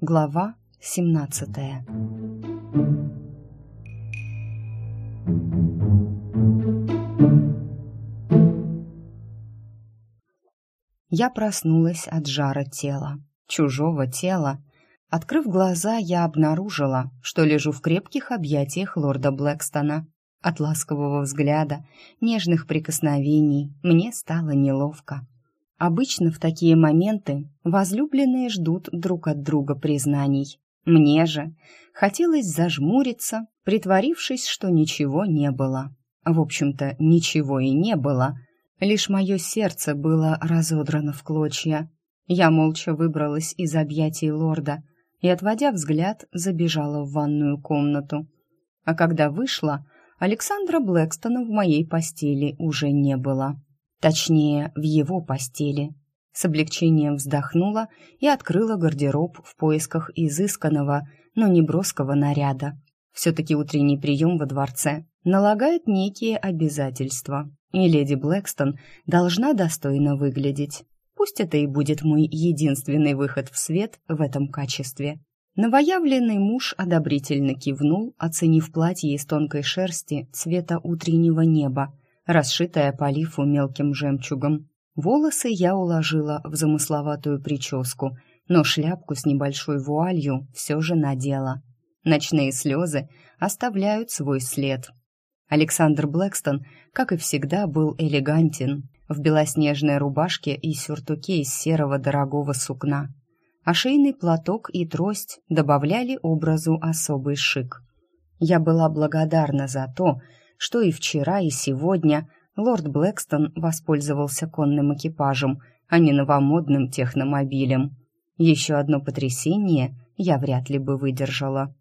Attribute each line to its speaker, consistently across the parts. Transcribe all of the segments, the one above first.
Speaker 1: Глава семнадцатая Я проснулась от жара тела, чужого тела. Открыв глаза, я обнаружила, что лежу в крепких объятиях лорда Блэкстона. От ласкового взгляда, нежных прикосновений мне стало неловко. Обычно в такие моменты возлюбленные ждут друг от друга признаний. Мне же хотелось зажмуриться, притворившись, что ничего не было. В общем-то, ничего и не было. Лишь мое сердце было разодрано в клочья. Я молча выбралась из объятий лорда и, отводя взгляд, забежала в ванную комнату. А когда вышла, Александра Блэкстона в моей постели уже не было. Точнее, в его постели. С облегчением вздохнула и открыла гардероб в поисках изысканного, но не броского наряда. Все-таки утренний прием во дворце налагает некие обязательства, и леди Блэкстон должна достойно выглядеть. Пусть это и будет мой единственный выход в свет в этом качестве. Новоявленный муж одобрительно кивнул, оценив платье из тонкой шерсти цвета утреннего неба, расшитая по лифу мелким жемчугом. Волосы я уложила в замысловатую прическу, но шляпку с небольшой вуалью все же надела. Ночные слезы оставляют свой след. Александр Блэкстон, как и всегда, был элегантен, в белоснежной рубашке и сюртуке из серого дорогого сукна. Ошейный платок и трость добавляли образу особый шик. Я была благодарна за то, что и вчера, и сегодня лорд Блэкстон воспользовался конным экипажем, а не новомодным техномобилем. Еще одно потрясение я вряд ли бы выдержала.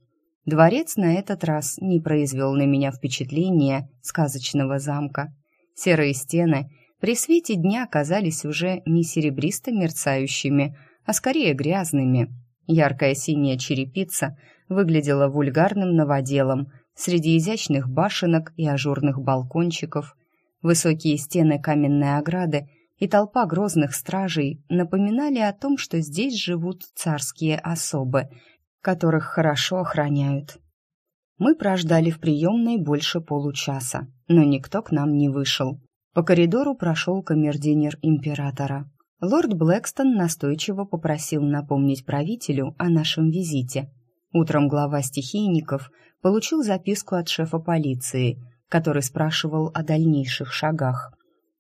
Speaker 1: Дворец на этот раз не произвел на меня впечатления сказочного замка. Серые стены при свете дня казались уже не серебристо мерцающими, а скорее грязными. Яркая синяя черепица выглядела вульгарным новоделом среди изящных башенок и ажурных балкончиков. Высокие стены каменной ограды и толпа грозных стражей напоминали о том, что здесь живут царские особы, которых хорошо охраняют. Мы прождали в приемной больше получаса, но никто к нам не вышел. По коридору прошел камердинер императора. Лорд Блэкстон настойчиво попросил напомнить правителю о нашем визите. Утром глава стихийников получил записку от шефа полиции, который спрашивал о дальнейших шагах.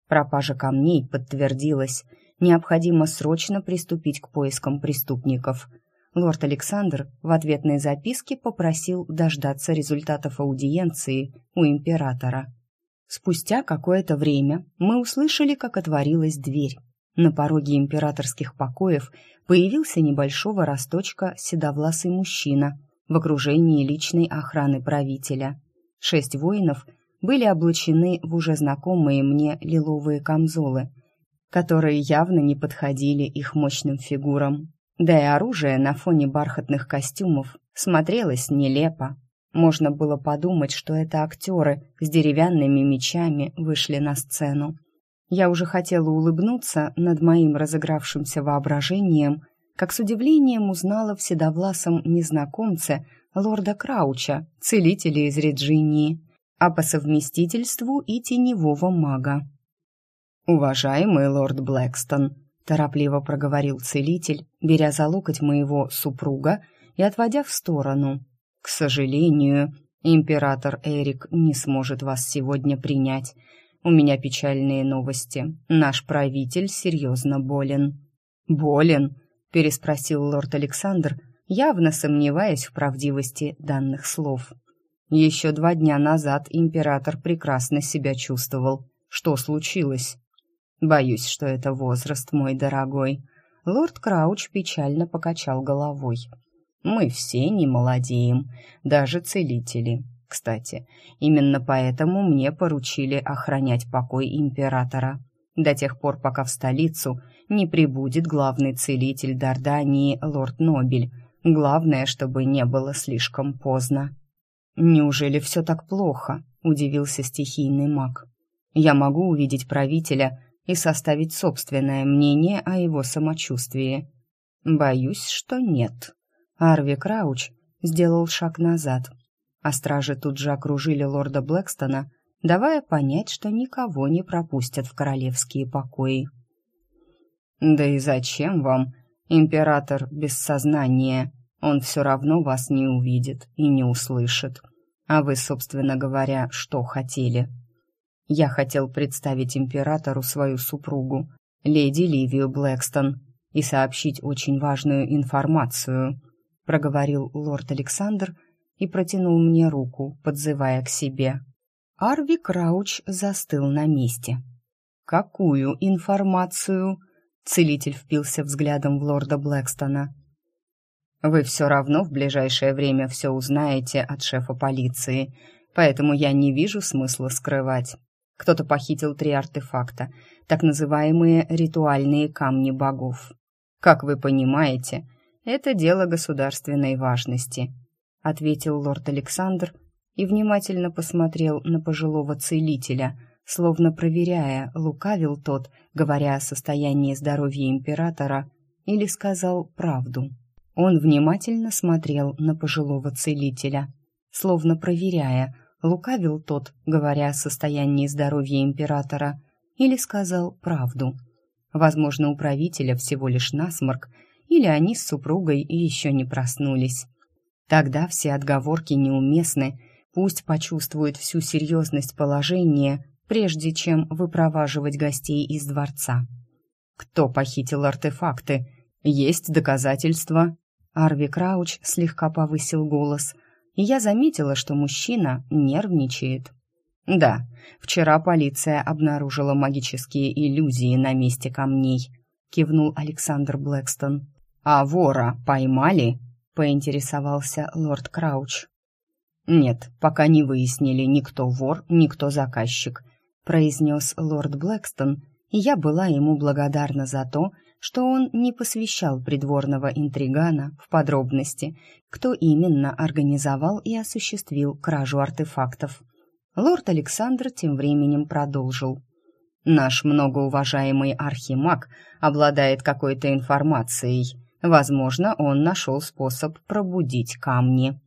Speaker 1: Пропажа камней подтвердилась. Необходимо срочно приступить к поискам преступников. Лорд Александр в ответной записке попросил дождаться результатов аудиенции у императора. Спустя какое-то время мы услышали, как отворилась дверь. На пороге императорских покоев появился небольшого росточка седовласый мужчина в окружении личной охраны правителя. Шесть воинов были облачены в уже знакомые мне лиловые камзолы, которые явно не подходили их мощным фигурам. Да и оружие на фоне бархатных костюмов смотрелось нелепо. Можно было подумать, что это актеры с деревянными мечами вышли на сцену. Я уже хотела улыбнуться над моим разыгравшимся воображением, как с удивлением узнала в седовласом незнакомце лорда Крауча, целителя из Реджинии, а по совместительству и теневого мага. «Уважаемый лорд Блэкстон», — торопливо проговорил целитель, беря за локоть моего супруга и отводя в сторону. «К сожалению, император Эрик не сможет вас сегодня принять. У меня печальные новости. Наш правитель серьезно болен». «Болен?» — переспросил лорд Александр, явно сомневаясь в правдивости данных слов. Еще два дня назад император прекрасно себя чувствовал. Что случилось? Боюсь, что это возраст, мой дорогой. Лорд Крауч печально покачал головой. Мы все не молодеем, даже целители. Кстати, именно поэтому мне поручили охранять покой императора. До тех пор, пока в столицу не прибудет главный целитель Дардании, лорд Нобель. Главное, чтобы не было слишком поздно. «Неужели все так плохо?» — удивился стихийный маг. я могу увидеть правителя и составить собственное мнение о его самочувствии. Боюсь, что нет. Арви Крауч сделал шаг назад, а стражи тут же окружили лорда Блэкстона, давая понять, что никого не пропустят в королевские покои. «Да и зачем вам, император без сознания? Он все равно вас не увидит и не услышит. А вы, собственно говоря, что хотели?» Я хотел представить императору свою супругу, леди Ливию Блэкстон, и сообщить очень важную информацию, проговорил лорд Александр и протянул мне руку, подзывая к себе. Арви Крауч застыл на месте. «Какую информацию?» Целитель впился взглядом в лорда Блэкстона. «Вы все равно в ближайшее время все узнаете от шефа полиции, поэтому я не вижу смысла скрывать. Кто-то похитил три артефакта, так называемые ритуальные камни богов. Как вы понимаете, это дело государственной важности», — ответил лорд Александр и внимательно посмотрел на пожилого целителя, словно проверяя, лукавил тот, говоря о состоянии здоровья императора, или сказал правду. Он внимательно смотрел на пожилого целителя, словно проверяя, лукавил тот, говоря о состоянии здоровья императора, или сказал правду. Возможно, у правителя всего лишь насморк, или они с супругой еще не проснулись. Тогда все отговорки неуместны, Пусть почувствует всю серьезность положения, прежде чем выпроваживать гостей из дворца. Кто похитил артефакты? Есть доказательства. Арви Крауч слегка повысил голос, и я заметила, что мужчина нервничает. Да, вчера полиция обнаружила магические иллюзии на месте камней, кивнул Александр Блэкстон. А вора поймали? Поинтересовался лорд Крауч. «Нет, пока не выяснили, никто вор, никто заказчик», произнес лорд Блэкстон, и я была ему благодарна за то, что он не посвящал придворного интригана в подробности, кто именно организовал и осуществил кражу артефактов. Лорд Александр тем временем продолжил. «Наш многоуважаемый архимаг обладает какой-то информацией. Возможно, он нашел способ пробудить камни».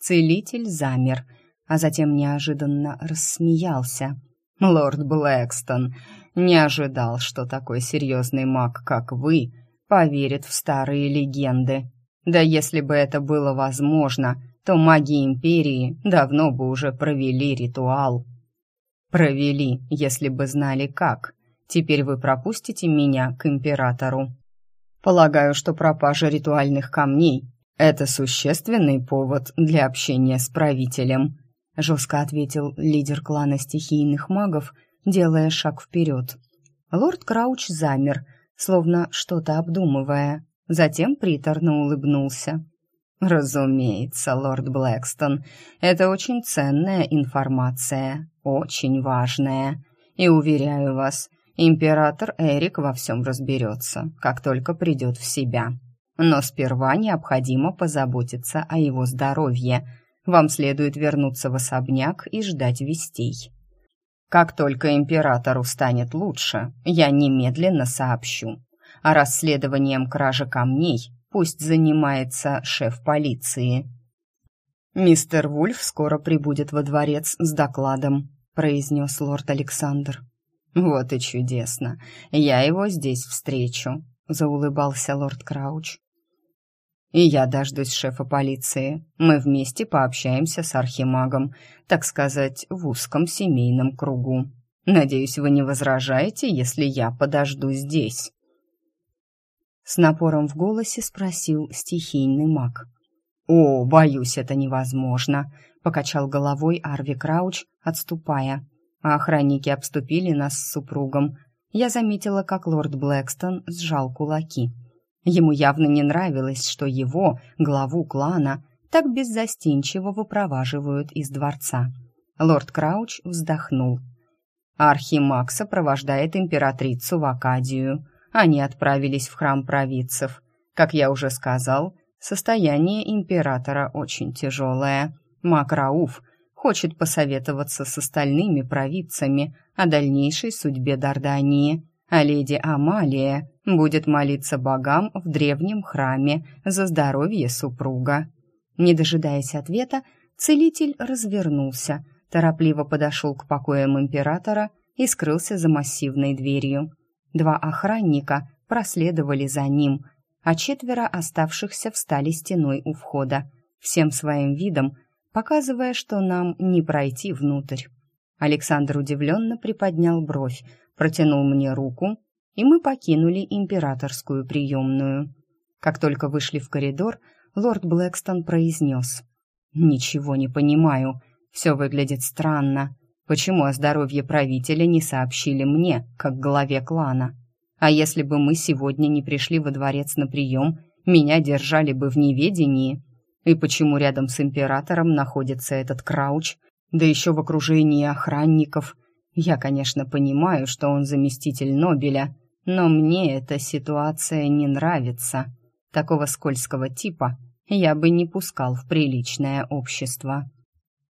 Speaker 1: Целитель замер, а затем неожиданно рассмеялся. «Лорд Блэкстон, не ожидал, что такой серьезный маг, как вы, поверит в старые легенды. Да если бы это было возможно, то маги Империи давно бы уже провели ритуал». «Провели, если бы знали как. Теперь вы пропустите меня к Императору». «Полагаю, что пропажа ритуальных камней «Это существенный повод для общения с правителем», — жестко ответил лидер клана стихийных магов, делая шаг вперед. Лорд Крауч замер, словно что-то обдумывая, затем приторно улыбнулся. «Разумеется, лорд Блэкстон, это очень ценная информация, очень важная. И, уверяю вас, император Эрик во всем разберется, как только придет в себя». Но сперва необходимо позаботиться о его здоровье. Вам следует вернуться в особняк и ждать вестей. Как только императору станет лучше, я немедленно сообщу. А расследованием кражи камней пусть занимается шеф полиции. «Мистер Вульф скоро прибудет во дворец с докладом», — произнес лорд Александр. «Вот и чудесно. Я его здесь встречу», — заулыбался лорд Крауч. «И я дождусь шефа полиции. Мы вместе пообщаемся с архимагом, так сказать, в узком семейном кругу. Надеюсь, вы не возражаете, если я подожду здесь?» С напором в голосе спросил стихийный маг. «О, боюсь, это невозможно», — покачал головой Арви Крауч, отступая. А охранники обступили нас с супругом. Я заметила, как лорд Блэкстон сжал кулаки. Ему явно не нравилось, что его, главу клана, так беззастенчиво выпроваживают из дворца. Лорд Крауч вздохнул. Архимаг сопровождает императрицу в Акадию. Они отправились в храм провидцев. Как я уже сказал, состояние императора очень тяжелое. Мак Рауф хочет посоветоваться с остальными провидцами о дальнейшей судьбе Дардании, а леди Амалия будет молиться богам в древнем храме за здоровье супруга. Не дожидаясь ответа, целитель развернулся, торопливо подошел к покоям императора и скрылся за массивной дверью. Два охранника проследовали за ним, а четверо оставшихся встали стеной у входа, всем своим видом показывая, что нам не пройти внутрь. Александр удивленно приподнял бровь, протянул мне руку, и мы покинули императорскую приемную. Как только вышли в коридор, лорд Блэкстон произнес. «Ничего не понимаю. Все выглядит странно. Почему о здоровье правителя не сообщили мне, как главе клана? А если бы мы сегодня не пришли во дворец на прием, меня держали бы в неведении?» И почему рядом с императором находится этот Крауч, да еще в окружении охранников? Я, конечно, понимаю, что он заместитель Нобеля, но мне эта ситуация не нравится. Такого скользкого типа я бы не пускал в приличное общество.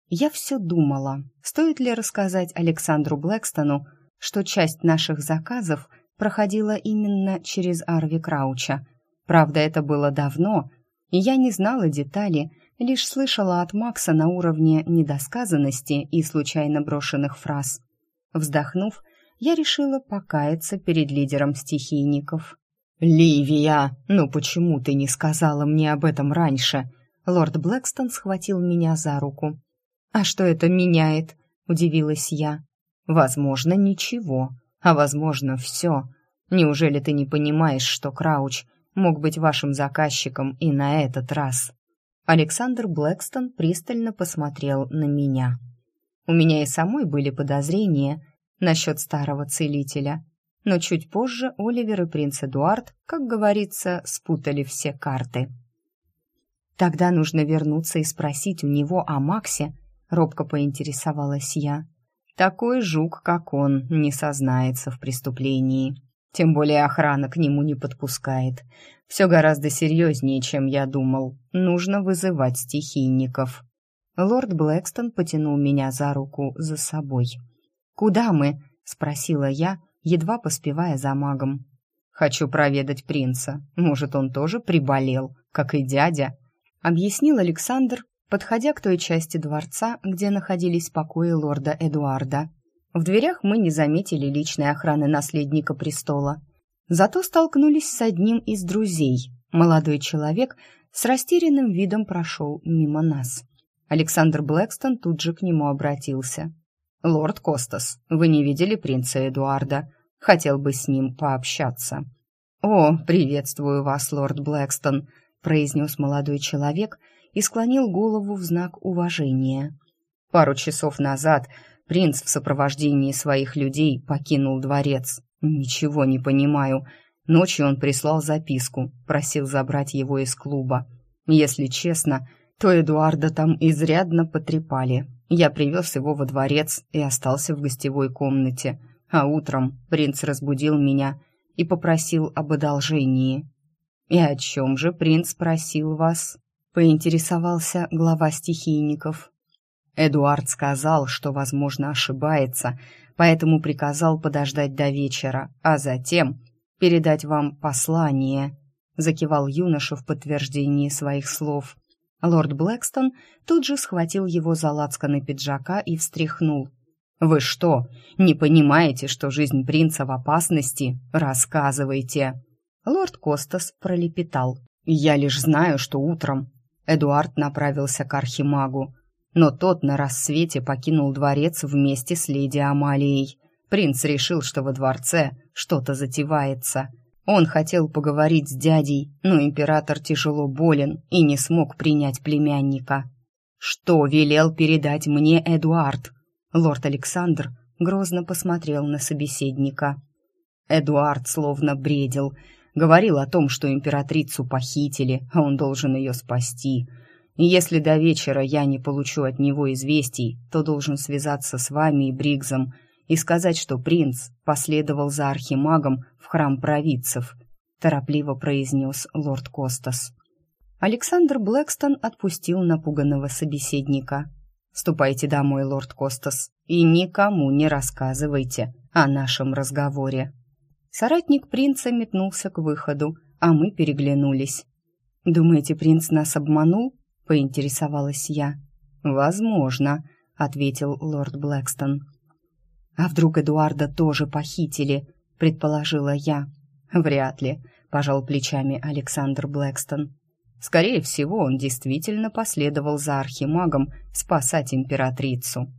Speaker 1: Я все думала, стоит ли рассказать Александру Блэкстону, что часть наших заказов проходила именно через Арви Крауча. Правда, это было давно, я не знала детали, лишь слышала от Макса на уровне недосказанности и случайно брошенных фраз. Вздохнув, я решила покаяться перед лидером стихийников. «Ливия, ну почему ты не сказала мне об этом раньше?» Лорд Блэкстон схватил меня за руку. «А что это меняет?» — удивилась я. «Возможно, ничего, а возможно, все. Неужели ты не понимаешь, что Крауч мог быть вашим заказчиком и на этот раз. Александр Блэкстон пристально посмотрел на меня. У меня и самой были подозрения насчет старого целителя, но чуть позже Оливер и принц Эдуард, как говорится, спутали все карты. Тогда нужно вернуться и спросить у него о Максе, робко поинтересовалась я. Такой жук, как он, не сознается в преступлении. Тем более охрана к нему не подпускает. Все гораздо серьезнее, чем я думал. Нужно вызывать стихийников. Лорд Блэкстон потянул меня за руку за собой. «Куда мы?» — спросила я, едва поспевая за магом. «Хочу проведать принца. Может, он тоже приболел, как и дядя?» — объяснил Александр, подходя к той части дворца, где находились покои лорда Эдуарда. В дверях мы не заметили личной охраны наследника престола. Зато столкнулись с одним из друзей. Молодой человек с растерянным видом прошел мимо нас. Александр Блэкстон тут же к нему обратился. «Лорд Костас, вы не видели принца Эдуарда? Хотел бы с ним пообщаться». «О, приветствую вас, лорд Блэкстон», — произнес молодой человек и склонил голову в знак уважения. Пару часов назад Принц в сопровождении своих людей покинул дворец. Ничего не понимаю. Ночью он прислал записку, просил забрать его из клуба. Если честно, то Эдуарда там изрядно потрепали. Я привез его во дворец и остался в гостевой комнате. А утром принц разбудил меня и попросил об одолжении. «И о чем же принц просил вас?» — поинтересовался глава стихийников. Эдуард сказал, что, возможно, ошибается, поэтому приказал подождать до вечера, а затем передать вам послание», — закивал юноша в подтверждении своих слов. Лорд Блэкстон тут же схватил его за лацканы пиджака и встряхнул. «Вы что, не понимаете, что жизнь принца в опасности? Рассказывайте!» Лорд Костас пролепетал. «Я лишь знаю, что утром...» Эдуард направился к архимагу но тот на рассвете покинул дворец вместе с леди Амалией. Принц решил, что во дворце что-то затевается. Он хотел поговорить с дядей, но император тяжело болен и не смог принять племянника. «Что велел передать мне Эдуард?» Лорд Александр грозно посмотрел на собеседника. Эдуард словно бредил, говорил о том, что императрицу похитили, а он должен ее спасти – если до вечера я не получу от него известий, то должен связаться с вами и Бригзом и сказать, что принц последовал за архимагом в храм провидцев», — торопливо произнес лорд Костас. Александр Блэкстон отпустил напуганного собеседника. Ступайте домой, лорд Костас, и никому не рассказывайте о нашем разговоре». Соратник принца метнулся к выходу, а мы переглянулись. «Думаете, принц нас обманул?» — поинтересовалась я. «Возможно», — ответил лорд Блэкстон. «А вдруг Эдуарда тоже похитили?» — предположила я. «Вряд ли», — пожал плечами Александр Блэкстон. «Скорее всего, он действительно последовал за архимагом спасать императрицу.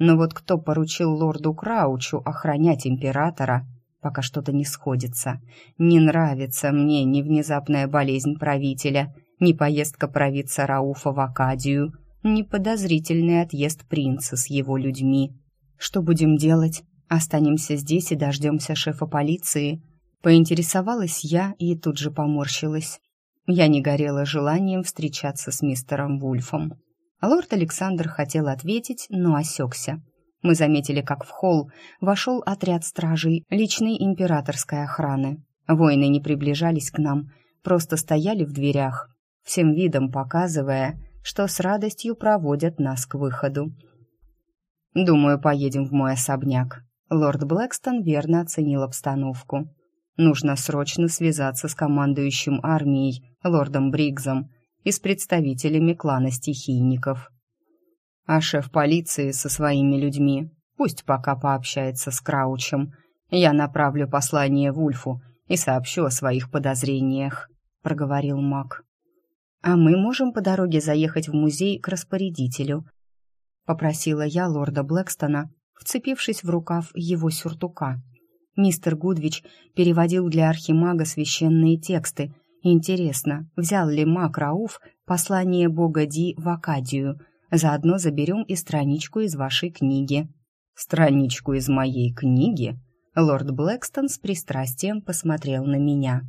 Speaker 1: Но вот кто поручил лорду Краучу охранять императора, пока что-то не сходится. Не нравится мне ни внезапная болезнь правителя, ни поездка провидца Рауфа в Акадию, ни подозрительный отъезд принца с его людьми. Что будем делать? Останемся здесь и дождемся шефа полиции?» Поинтересовалась я и тут же поморщилась. Я не горела желанием встречаться с мистером Вульфом. Лорд Александр хотел ответить, но осекся. Мы заметили, как в холл вошел отряд стражей личной императорской охраны. Воины не приближались к нам, просто стояли в дверях, всем видом показывая, что с радостью проводят нас к выходу. «Думаю, поедем в мой особняк». Лорд Блэкстон верно оценил обстановку. «Нужно срочно связаться с командующим армией, лордом Бригзом, и с представителями клана стихийников а шеф полиции со своими людьми пусть пока пообщается с Краучем. Я направлю послание Вульфу и сообщу о своих подозрениях», — проговорил маг. «А мы можем по дороге заехать в музей к распорядителю», — попросила я лорда Блэкстона, вцепившись в рукав его сюртука. Мистер Гудвич переводил для архимага священные тексты. Интересно, взял ли маг Рауф послание бога Ди в Акадию — Заодно заберем и страничку из вашей книги». «Страничку из моей книги?» Лорд Блэкстон с пристрастием посмотрел на меня.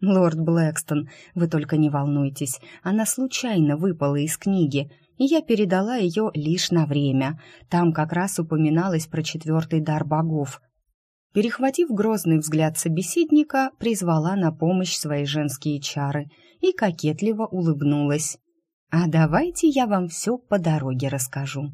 Speaker 1: «Лорд Блэкстон, вы только не волнуйтесь, она случайно выпала из книги, и я передала ее лишь на время. Там как раз упоминалось про четвертый дар богов. Перехватив грозный взгляд собеседника, призвала на помощь свои женские чары и кокетливо улыбнулась. А давайте я вам все по дороге расскажу.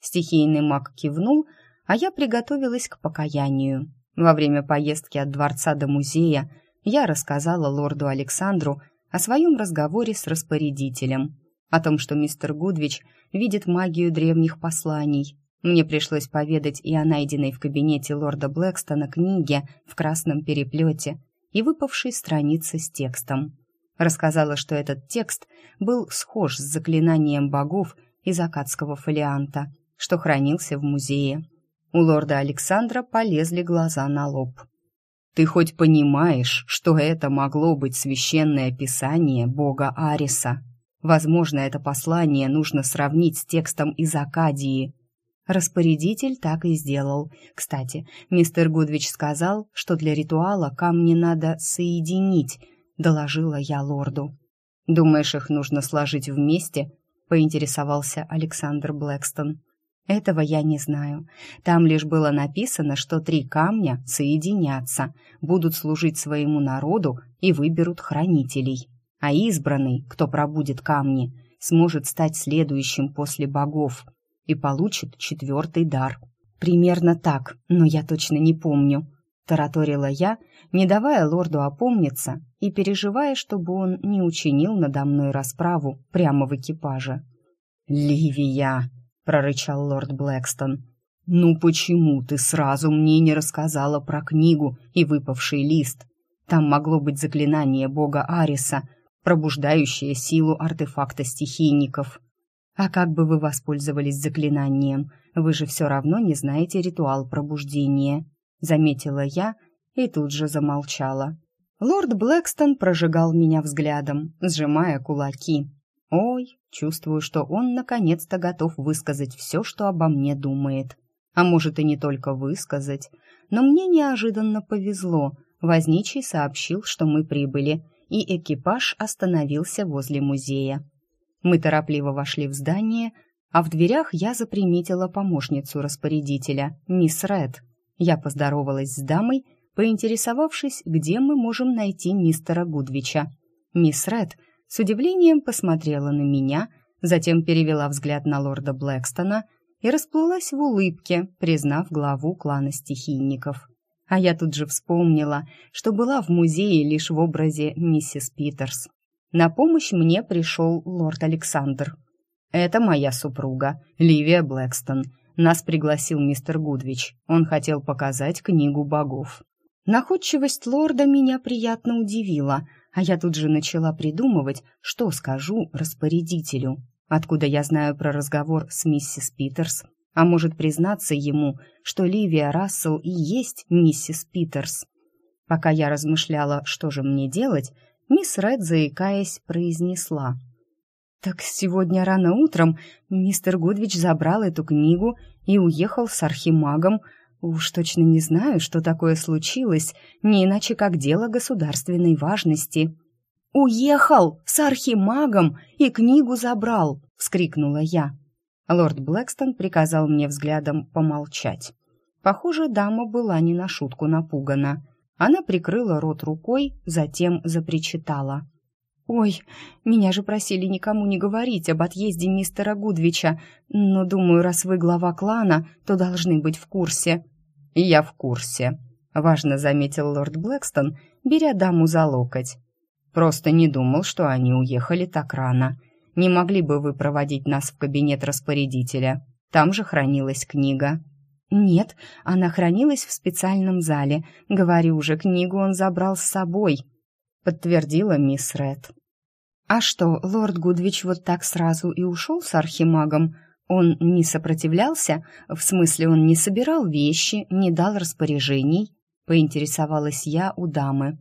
Speaker 1: Стихийный маг кивнул, а я приготовилась к покаянию. Во время поездки от дворца до музея я рассказала лорду Александру о своем разговоре с распорядителем, о том, что мистер Гудвич видит магию древних посланий. Мне пришлось поведать и о найденной в кабинете лорда Блэкстона книге в красном переплете и выпавшей странице с текстом. Рассказала, что этот текст был схож с заклинанием богов из акадского фолианта, что хранился в музее. У лорда Александра полезли глаза на лоб. «Ты хоть понимаешь, что это могло быть священное писание бога Ариса? Возможно, это послание нужно сравнить с текстом из Акадии». Распорядитель так и сделал. Кстати, мистер Гудвич сказал, что для ритуала камни надо соединить – доложила я лорду. «Думаешь, их нужно сложить вместе?» — поинтересовался Александр Блэкстон. «Этого я не знаю. Там лишь было написано, что три камня соединятся, будут служить своему народу и выберут хранителей. А избранный, кто пробудет камни, сможет стать следующим после богов и получит четвертый дар. Примерно так, но я точно не помню», — тараторила я, не давая лорду опомниться и переживая, чтобы он не учинил надо мной расправу прямо в экипаже. «Ливия!» — прорычал лорд Блэкстон. «Ну почему ты сразу мне не рассказала про книгу и выпавший лист? Там могло быть заклинание бога Ариса, пробуждающее силу артефакта стихийников. А как бы вы воспользовались заклинанием? Вы же все равно не знаете ритуал пробуждения», — заметила я и тут же замолчала. Лорд Блэкстон прожигал меня взглядом, сжимая кулаки. Ой, чувствую, что он наконец-то готов высказать все, что обо мне думает. А может и не только высказать, но мне неожиданно повезло. Возничий сообщил, что мы прибыли, и экипаж остановился возле музея. Мы торопливо вошли в здание, а в дверях я заприметила помощницу распорядителя, мисс Ред. Я поздоровалась с дамой поинтересовавшись, где мы можем найти мистера Гудвича. Мисс Ред с удивлением посмотрела на меня, затем перевела взгляд на лорда Блэкстона и расплылась в улыбке, признав главу клана стихийников. А я тут же вспомнила, что была в музее лишь в образе миссис Питерс. На помощь мне пришел лорд Александр. «Это моя супруга, Ливия Блэкстон. Нас пригласил мистер Гудвич. Он хотел показать книгу богов». Находчивость лорда меня приятно удивила, а я тут же начала придумывать, что скажу распорядителю. Откуда я знаю про разговор с миссис Питерс? А может признаться ему, что Ливия Рассел и есть миссис Питерс? Пока я размышляла, что же мне делать, мисс Ред, заикаясь, произнесла. «Так сегодня рано утром мистер Гудвич забрал эту книгу и уехал с архимагом. Уж точно не знаю, что такое случилось, не иначе как дело государственной важности». «Уехал с архимагом и книгу забрал!» — вскрикнула я. Лорд Блэкстон приказал мне взглядом помолчать. Похоже, дама была не на шутку напугана. Она прикрыла рот рукой, затем запричитала. «Ой, меня же просили никому не говорить об отъезде мистера Гудвича, но, думаю, раз вы глава клана, то должны быть в курсе». «Я в курсе», — важно заметил лорд Блэкстон, беря даму за локоть. Просто не думал, что они уехали так рано. Не могли бы вы проводить нас в кабинет распорядителя? Там же хранилась книга». «Нет, она хранилась в специальном зале. Говорю же, книгу он забрал с собой», — подтвердила мисс Ред. «А что, лорд Гудвич вот так сразу и ушел с архимагом? Он не сопротивлялся? В смысле, он не собирал вещи, не дал распоряжений?» — поинтересовалась я у дамы.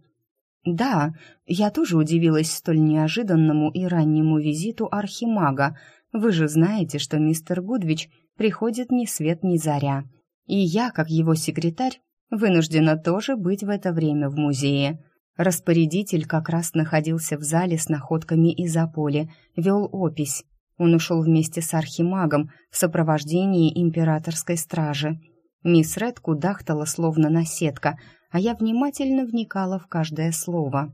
Speaker 1: Да, я тоже удивилась столь неожиданному и раннему визиту архимага. Вы же знаете, что мистер Гудвич приходит ни свет ни заря. И я, как его секретарь, вынуждена тоже быть в это время в музее. Распорядитель как раз находился в зале с находками из Аполи, вел опись. Он ушел вместе с архимагом в сопровождении императорской стражи. Мисс Ред кудахтала, словно наседка, а я внимательно вникала в каждое слово.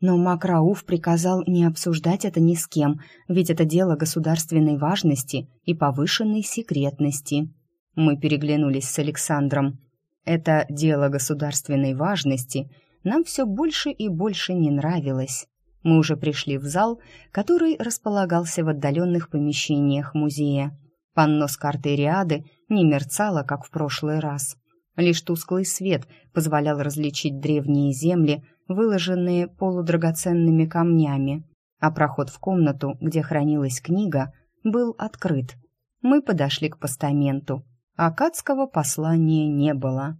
Speaker 1: Но Макрауф приказал не обсуждать это ни с кем, ведь это дело государственной важности и повышенной секретности. Мы переглянулись с Александром. Это дело государственной важности нам все больше и больше не нравилось. Мы уже пришли в зал, который располагался в отдаленных помещениях музея. Панно с картой Риады не мерцало, как в прошлый раз. Лишь тусклый свет позволял различить древние земли, выложенные полудрагоценными камнями, а проход в комнату, где хранилась книга, был открыт. Мы подошли к постаменту. Акадского послания не было.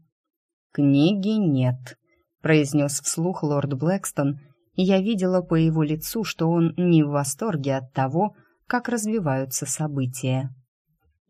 Speaker 1: «Книги нет», — произнес вслух лорд Блэкстон, и я видела по его лицу, что он не в восторге от того, как развиваются события.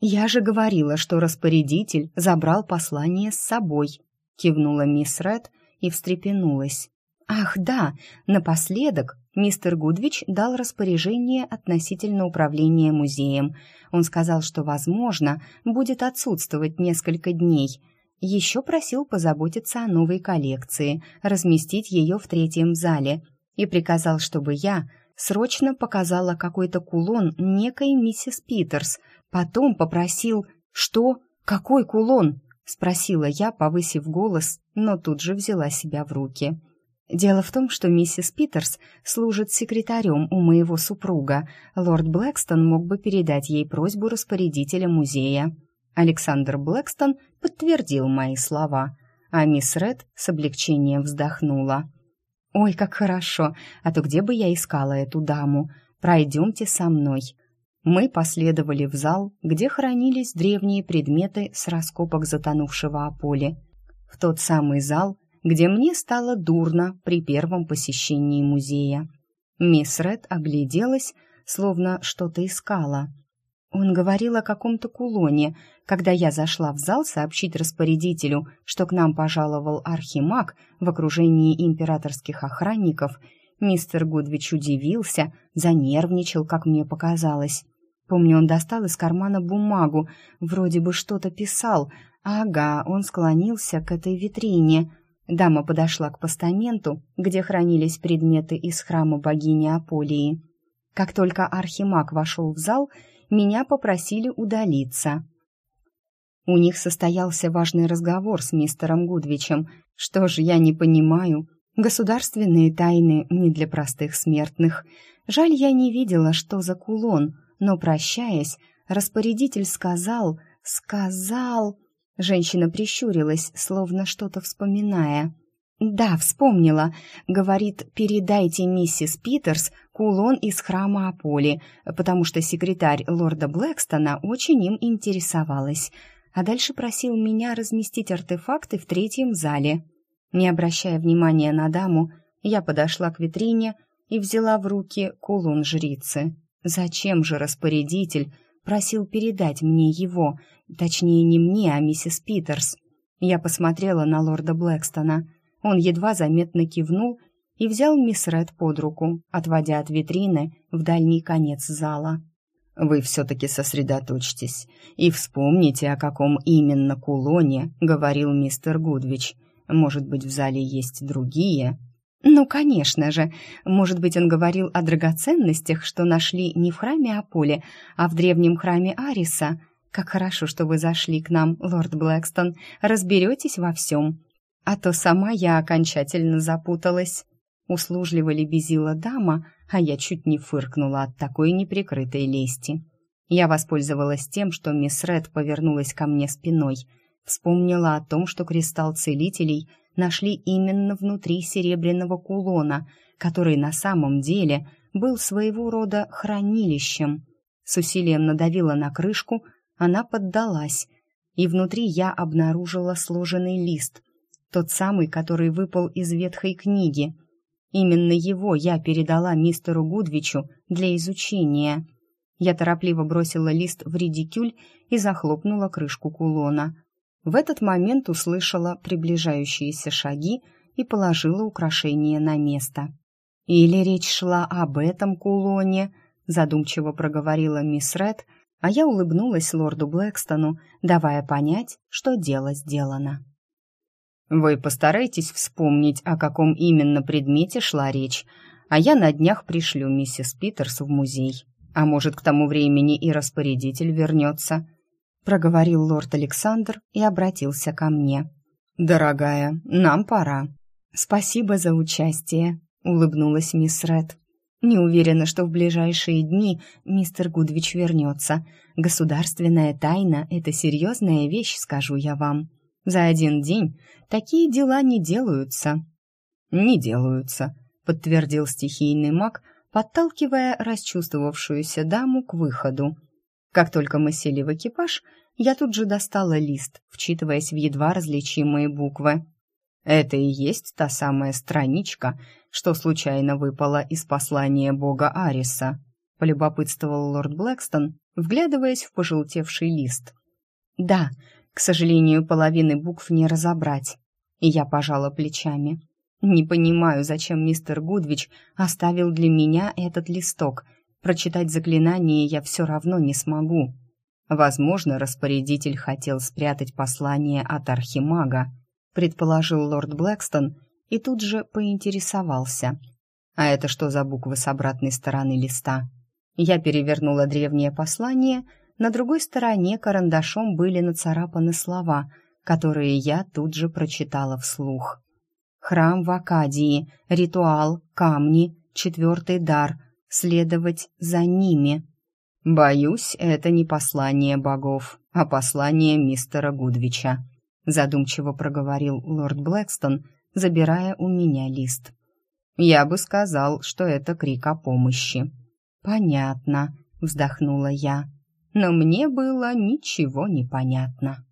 Speaker 1: «Я же говорила, что распорядитель забрал послание с собой», — кивнула мисс Ред и встрепенулась. «Ах, да, напоследок мистер Гудвич дал распоряжение относительно управления музеем. Он сказал, что, возможно, будет отсутствовать несколько дней. Еще просил позаботиться о новой коллекции, разместить ее в третьем зале, и приказал, чтобы я срочно показала какой-то кулон некой миссис Питерс, Потом попросил «Что? Какой кулон?» — спросила я, повысив голос, но тут же взяла себя в руки. Дело в том, что миссис Питерс служит секретарем у моего супруга. Лорд Блэкстон мог бы передать ей просьбу распорядителя музея. Александр Блэкстон подтвердил мои слова, а мисс Ред с облегчением вздохнула. «Ой, как хорошо! А то где бы я искала эту даму? Пройдемте со мной. Мы последовали в зал, где хранились древние предметы с раскопок затонувшего Аполи. В тот самый зал, где мне стало дурно при первом посещении музея. Мисс Ред огляделась, словно что-то искала. Он говорил о каком-то кулоне. Когда я зашла в зал сообщить распорядителю, что к нам пожаловал архимаг в окружении императорских охранников, мистер Гудвич удивился, занервничал, как мне показалось. Помню, он достал из кармана бумагу, вроде бы что-то писал. Ага, он склонился к этой витрине. Дама подошла к постаменту, где хранились предметы из храма богини Аполии. Как только архимаг вошел в зал, меня попросили удалиться. У них состоялся важный разговор с мистером Гудвичем. Что же, я не понимаю. Государственные тайны не для простых смертных. Жаль, я не видела, что за кулон, но, прощаясь, распорядитель сказал, сказал... Женщина прищурилась, словно что-то вспоминая. «Да, вспомнила. Говорит, передайте миссис Питерс кулон из храма Аполи, потому что секретарь лорда Блэкстона очень им интересовалась. А дальше просил меня разместить артефакты в третьем зале. Не обращая внимания на даму, я подошла к витрине и взяла в руки кулон жрицы. Зачем же распорядитель просил передать мне его, точнее не мне, а миссис Питерс? Я посмотрела на лорда Блэкстона — он едва заметно кивнул и взял мисс Ред под руку, отводя от витрины в дальний конец зала. «Вы все-таки сосредоточьтесь и вспомните, о каком именно кулоне говорил мистер Гудвич. Может быть, в зале есть другие?» «Ну, конечно же. Может быть, он говорил о драгоценностях, что нашли не в храме Аполе, а в древнем храме Ариса. Как хорошо, что вы зашли к нам, лорд Блэкстон. Разберетесь во всем а то сама я окончательно запуталась. Услужливо лебезила дама, а я чуть не фыркнула от такой неприкрытой лести. Я воспользовалась тем, что мисс Ред повернулась ко мне спиной, вспомнила о том, что кристалл целителей нашли именно внутри серебряного кулона, который на самом деле был своего рода хранилищем. С усилием надавила на крышку, она поддалась, и внутри я обнаружила сложенный лист — тот самый, который выпал из ветхой книги. Именно его я передала мистеру Гудвичу для изучения. Я торопливо бросила лист в редикюль и захлопнула крышку кулона. В этот момент услышала приближающиеся шаги и положила украшение на место. «Или речь шла об этом кулоне», — задумчиво проговорила мисс Ред, а я улыбнулась лорду Блэкстону, давая понять, что дело сделано. Вы постарайтесь вспомнить, о каком именно предмете шла речь, а я на днях пришлю миссис Питерс в музей. А может, к тому времени и распорядитель вернется», — проговорил лорд Александр и обратился ко мне. «Дорогая, нам пора». «Спасибо за участие», — улыбнулась мисс Ред. «Не уверена, что в ближайшие дни мистер Гудвич вернется. Государственная тайна — это серьезная вещь, скажу я вам». За один день такие дела не делаются». «Не делаются», — подтвердил стихийный маг, подталкивая расчувствовавшуюся даму к выходу. Как только мы сели в экипаж, я тут же достала лист, вчитываясь в едва различимые буквы. «Это и есть та самая страничка, что случайно выпала из послания бога Ариса», — полюбопытствовал лорд Блэкстон, вглядываясь в пожелтевший лист. «Да, к сожалению, половины букв не разобрать. И я пожала плечами. Не понимаю, зачем мистер Гудвич оставил для меня этот листок. Прочитать заклинание я все равно не смогу. Возможно, распорядитель хотел спрятать послание от архимага, предположил лорд Блэкстон и тут же поинтересовался. А это что за буквы с обратной стороны листа? Я перевернула древнее послание — на другой стороне карандашом были нацарапаны слова, которые я тут же прочитала вслух. «Храм в Акадии, ритуал, камни, четвертый дар, следовать за ними». «Боюсь, это не послание богов, а послание мистера Гудвича», задумчиво проговорил лорд Блэкстон, забирая у меня лист. «Я бы сказал, что это крик о помощи». «Понятно», — вздохнула я но мне было ничего не понятно.